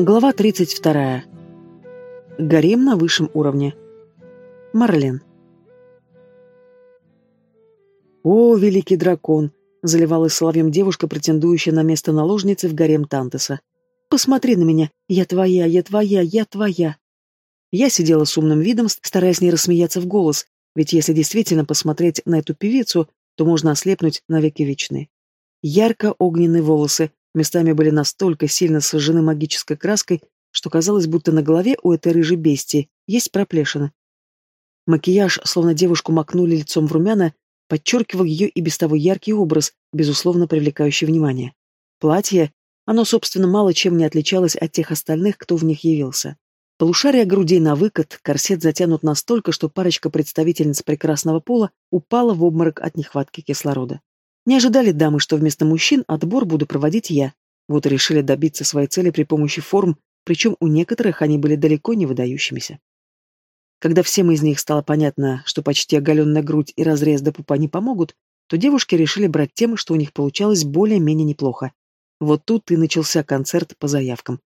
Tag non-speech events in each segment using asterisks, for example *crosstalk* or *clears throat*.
Глава 32. Гарем на высшем уровне. Марлен. «О, великий дракон!» — заливалась соловьем девушка, претендующая на место наложницы в гарем Тантеса. «Посмотри на меня! Я твоя, я твоя, я твоя!» Я сидела с умным видом, стараясь не рассмеяться в голос, ведь если действительно посмотреть на эту певицу, то можно ослепнуть навеки вечные. Ярко-огненные волосы, местами были настолько сильно сожжены магической краской, что казалось, будто на голове у этой рыжей бестии есть проплешина. Макияж, словно девушку макнули лицом в румяна, подчеркивал ее и без того яркий образ, безусловно привлекающий внимание. Платье, оно, собственно, мало чем не отличалось от тех остальных, кто в них явился. Полушария грудей на выкат, корсет затянут настолько, что парочка представительниц прекрасного пола упала в обморок от нехватки кислорода. Не ожидали дамы, что вместо мужчин отбор буду проводить я. Вот и решили добиться своей цели при помощи форм, причем у некоторых они были далеко не выдающимися. Когда всем из них стало понятно, что почти оголенная грудь и разрез до пупа не помогут, то девушки решили брать тем, что у них получалось более-менее неплохо. Вот тут и начался концерт по заявкам.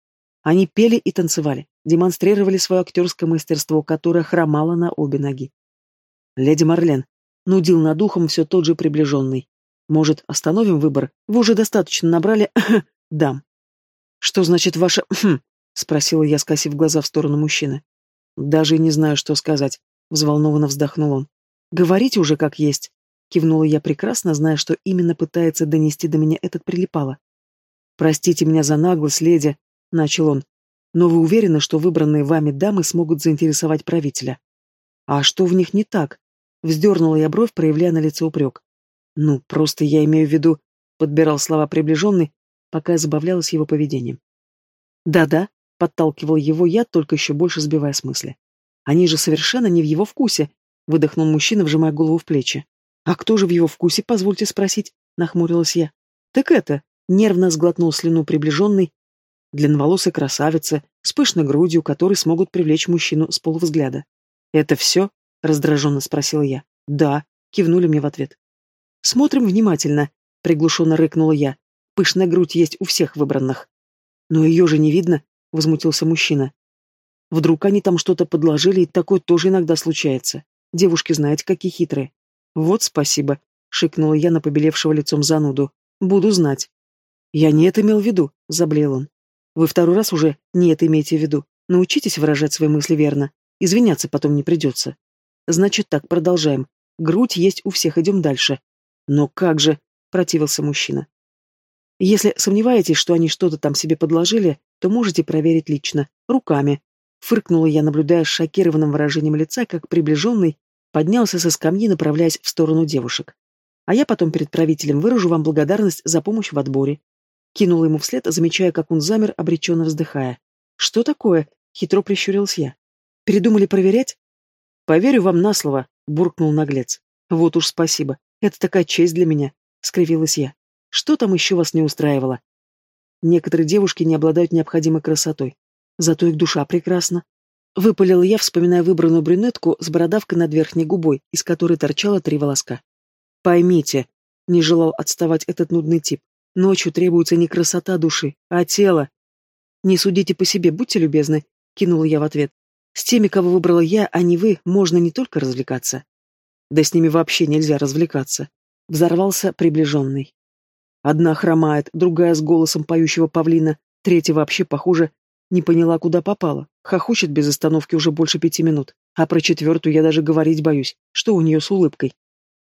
Они пели и танцевали, демонстрировали свое актерское мастерство, которое хромало на обе ноги. Леди Марлен нудил над ухом все тот же приближенный. Может, остановим выбор? Вы уже достаточно набрали *laughs* дам. Что значит ваше *clears throat* спросила я, скосив глаза в сторону мужчины. Даже не знаю, что сказать, взволнованно вздохнул он. Говорите уже как есть, кивнула я прекрасно, зная, что именно пытается донести до меня этот прилипало. Простите меня за наглость, леди, начал он. Но вы уверены, что выбранные вами дамы смогут заинтересовать правителя? А что в них не так? Вздернула я бровь, проявляя на лице упрек. Ну, просто я имею в виду, подбирал слова приближенный, пока я забавлялась его поведением. Да-да, подталкивал его я, только еще больше сбивая с мысли. Они же совершенно не в его вкусе, выдохнул мужчина, вжимая голову в плечи. А кто же в его вкусе, позвольте спросить, нахмурилась я. Так это, нервно сглотнул слюну приближенный, длинноволосая красавица, с пышной грудью, которые смогут привлечь мужчину с полувзгляда. «Это все?» — раздраженно спросила я. «Да», — кивнули мне в ответ. «Смотрим внимательно», — приглушенно рыкнула я. «Пышная грудь есть у всех выбранных». «Но ее же не видно», — возмутился мужчина. «Вдруг они там что-то подложили, и такое тоже иногда случается. Девушки, знаете, какие хитрые». «Вот спасибо», — шикнула я на побелевшего лицом зануду. «Буду знать». «Я не это имел в виду», — заблеял он. «Вы второй раз уже не это имеете в виду. Научитесь выражать свои мысли верно. Извиняться потом не придется». «Значит так, продолжаем. Грудь есть у всех, идем дальше. «Но как же?» — противился мужчина. «Если сомневаетесь, что они что-то там себе подложили, то можете проверить лично, руками». Фыркнула я, наблюдая с шокированным выражением лица, как приближенный поднялся со скамьи, направляясь в сторону девушек. «А я потом перед правителем выражу вам благодарность за помощь в отборе». Кинула ему вслед, замечая, как он замер, обреченно вздыхая. «Что такое?» — хитро прищурился я. «Передумали проверять?» «Поверю вам на слово», — буркнул наглец. «Вот уж спасибо. Это такая честь для меня, — скривилась я. Что там еще вас не устраивало? Некоторые девушки не обладают необходимой красотой. Зато их душа прекрасна. Выпалила я, вспоминая выбранную брюнетку с бородавкой над верхней губой, из которой торчало три волоска. Поймите, не желал отставать этот нудный тип. Ночью требуется не красота души, а тело. Не судите по себе, будьте любезны, кинула я в ответ. С теми, кого выбрала я, а не вы, можно не только развлекаться. Да с ними вообще нельзя развлекаться. Взорвался приближенный. Одна хромает, другая с голосом поющего павлина, третья вообще, похоже, не поняла, куда попала. Хохочет без остановки уже больше пяти минут. А про четвертую я даже говорить боюсь, что у нее с улыбкой.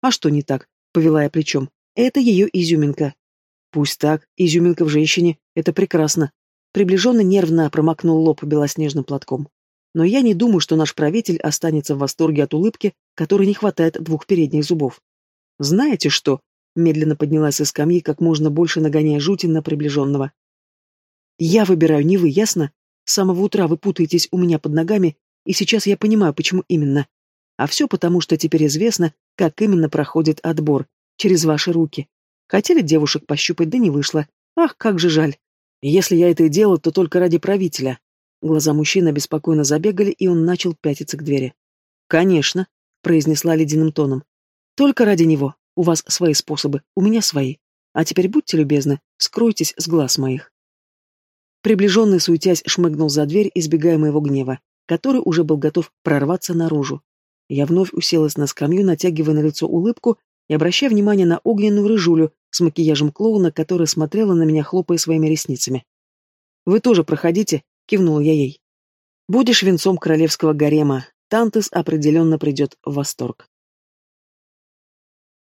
А что не так? Повела я плечом. Это ее изюминка. Пусть так, изюминка в женщине, это прекрасно. Приближенный нервно промокнул лоб белоснежным платком. Но я не думаю, что наш правитель останется в восторге от улыбки, которой не хватает двух передних зубов. Знаете что? Медленно поднялась из скамьи, как можно больше нагоняя жути на приближенного. Я выбираю не вы, ясно? С самого утра вы путаетесь у меня под ногами, и сейчас я понимаю, почему именно. А все потому, что теперь известно, как именно проходит отбор. Через ваши руки. Хотели девушек пощупать, да не вышло. Ах, как же жаль. Если я это и делал, то только ради правителя, Глаза мужчины беспокойно забегали, и он начал пятиться к двери. «Конечно», — произнесла ледяным тоном. «Только ради него. У вас свои способы, у меня свои. А теперь будьте любезны, скройтесь с глаз моих». Приближенный, суетясь, шмыгнул за дверь, избегая моего гнева, который уже был готов прорваться наружу. Я вновь уселась на скамью, натягивая на лицо улыбку и обращая внимание на огненную рыжулю с макияжем клоуна, которая смотрела на меня, хлопая своими ресницами. «Вы тоже проходите», — кивнула я ей. «Будешь венцом королевского гарема. Тантес определенно придет в восторг».